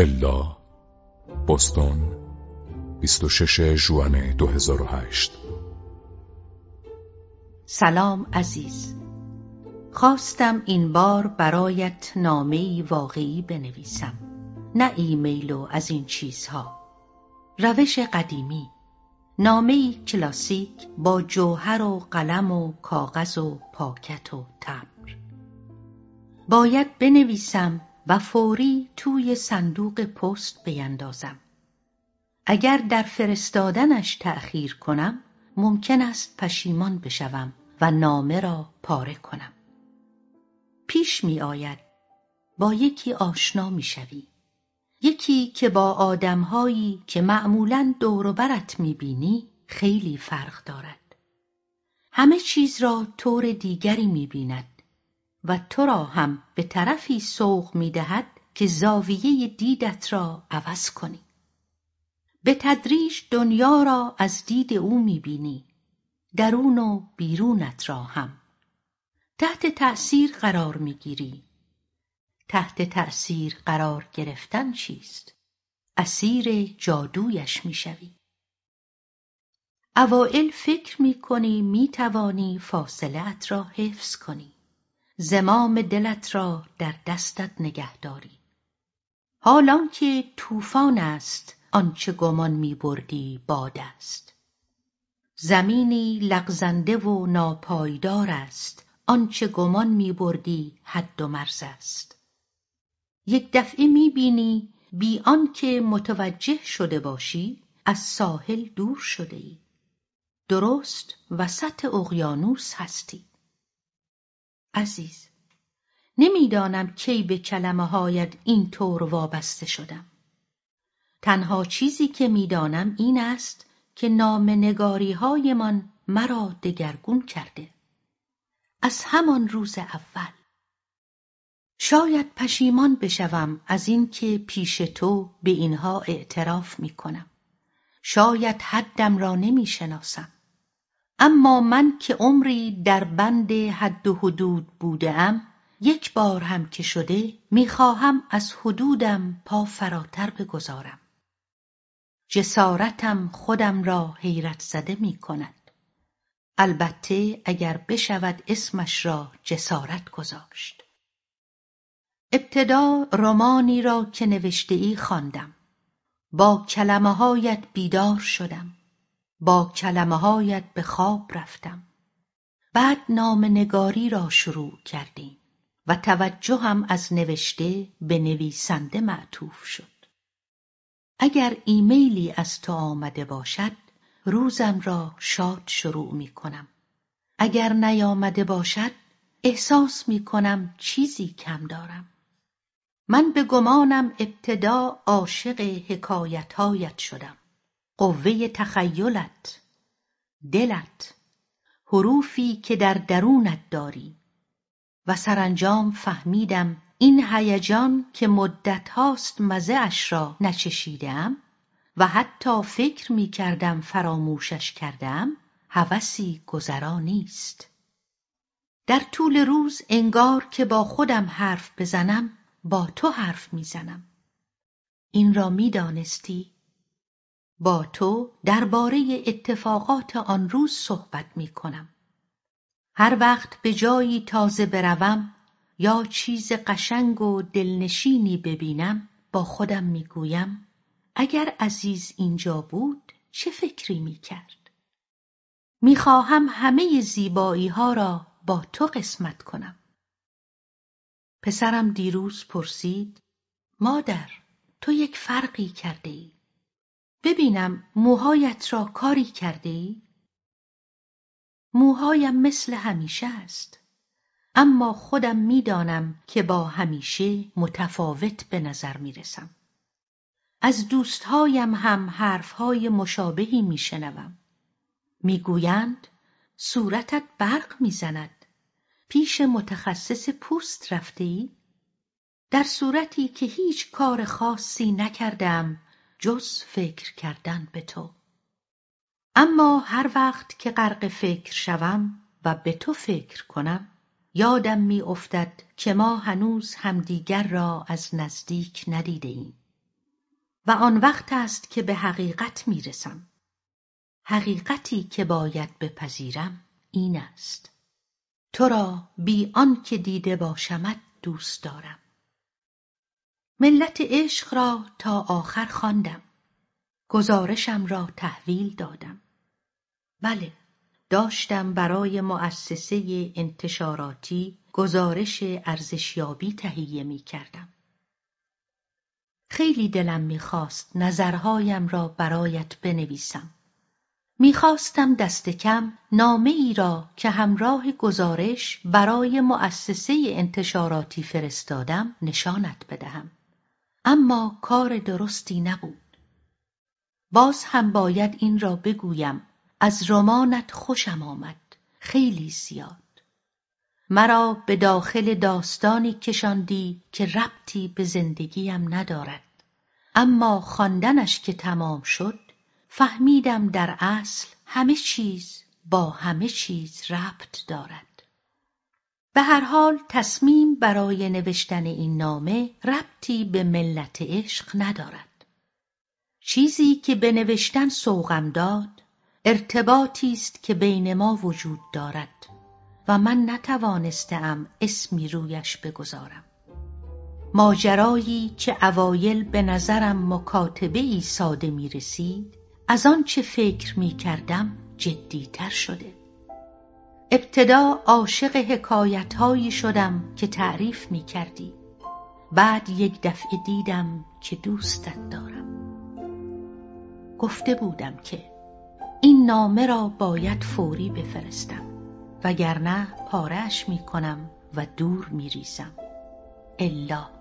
الا بوستون 26 جوان 2008 سلام عزیز. خواستم این بار برایت نامه‌ای واقعی بنویسم نه ایمیل و از این چیزها. روش قدیمی نامه‌ای کلاسیک با جوهر و قلم و کاغذ و پاکت و تبر باید بنویسم و فوری توی صندوق پست بیندازم. اگر در فرستادنش تأخیر کنم ممکن است پشیمان بشوم و نامه را پاره کنم. پیش می آید با یکی آشنا می شوی. یکی که با آدمهایی که معمولا دور برت می بینی خیلی فرق دارد. همه چیز را طور دیگری می بیند. و تو را هم به طرفی سوق می دهد که زاویه دیدت را عوض کنی. به تدریج دنیا را از دید او می‌بینی درون و بیرونت را هم. تحت تأثیر قرار می‌گیری. تحت تأثیر قرار گرفتن چیست؟ اسیر جادویش می‌شوی. اوائل فکر می‌کنی می‌توانی فاصله را حفظ کنی. زمام دلت را در دستت نگهداری حالان که طوفان است آنچه گمان میبردی باد است. زمینی لغزنده و ناپایدار است آنچه گمان میبردی حد و مرز است. یک دفعه می‌بینی بی آنکه متوجه شده باشی از ساحل دور شده ای. درست وسط اقیانوس هستی. عزیز نمی‌دانم کی به کلمه هایت این طور وابسته شدم تنها چیزی که می‌دانم این است که نامنگاری هایمان مرا دگرگون کرده از همان روز اول شاید پشیمان بشوم از اینکه پیش تو به اینها اعتراف می کنم. شاید حدم را نمی شناسم. اما من که عمری در بند حد و حدود بودم یک بار هم که شده می‌خواهم از حدودم پا فراتر بگذارم جسارتم خودم را حیرت زده می کند. البته اگر بشود اسمش را جسارت گذاشت. ابتدا رمانی را که نوشته ای خواندم. با کلمه هایت بیدار شدم. با کلمه هایت به خواب رفتم. بعد نام نگاری را شروع کردیم و توجهم از نوشته به نویسنده معطوف شد. اگر ایمیلی از تو آمده باشد روزم را شاد شروع می کنم. اگر نیامده باشد احساس می کنم چیزی کم دارم. من به گمانم ابتدا عاشق حکایتهایت شدم. قوه تخیلت، دلت، حروفی که در درونت داری. و سرانجام فهمیدم این هیجان که مدت هاست مزه اش را نچشیدم و حتی فکر می کردم فراموشش کردم هوسی گذرا نیست. در طول روز انگار که با خودم حرف بزنم با تو حرف می‌زنم. این را می‌دانستی؟ با تو درباره اتفاقات آن روز صحبت می کنم. هر وقت به جایی تازه بروم یا چیز قشنگ و دلنشینی ببینم با خودم می‌گویم اگر عزیز اینجا بود چه فکری می‌کرد می‌خواهم همه زیبایی ها را با تو قسمت کنم. پسرم دیروز پرسید مادر تو یک فرقی کرده ای. ببینم موهایت را کاری کرده ای؟ موهایم مثل همیشه است. اما خودم می‌دانم که با همیشه متفاوت به نظر می‌رسم. از دوستهایم هم حرفهای مشابهی میشنوم. می‌گویند صورتت برق می‌زند. پیش متخصص پوست رفته ای؟ در صورتی که هیچ کار خاصی نکردم جز فکر کردن به تو. اما هر وقت که غرق فکر شوم و به تو فکر کنم یادم می افتد که ما هنوز همدیگر را از نزدیک ندیده ایم. و آن وقت است که به حقیقت می‌رسم. حقیقتی که باید بپذیرم این است. تو را بی که دیده باشمت دوست دارم. ملت عشق را تا آخر خواندم گزارشم را تحویل دادم بله داشتم برای مؤسسه انتشاراتی گزارش ارزشیابی تهیه می کردم. خیلی دلم می‌خواست نظرهایم را برایت بنویسم. می‌خواستم دست کم نامه ای را که همراه گزارش برای مؤسسه انتشاراتی فرستادم نشانت بدهم. اما کار درستی نبود. باز هم باید این را بگویم. از رمانت خوشم آمد. خیلی زیاد. مرا به داخل داستانی کشاندی که ربطی به زندگیم ندارد. اما خواندنش که تمام شد فهمیدم در اصل همه چیز با همه چیز ربط دارد. به هر حال تصمیم برای نوشتن این نامه ربطی به ملت عشق ندارد. چیزی که به نوشتن سوقم داد ارتباطی است که بین ما وجود دارد و من نتوانستم اسمی رویش بگذارم. ماجرایی که اوایل به نظرم مکاتبه ای ساده می رسید از آنچه فکر می کردم جدیتر شده. ابتدا عاشق حکایت شدم که تعریف می کردی بعد یک دفعه دیدم که دوستت دارم. گفته بودم که این نامه را باید فوری بفرستم وگرنه پارش می کنم و دور می ریزم الا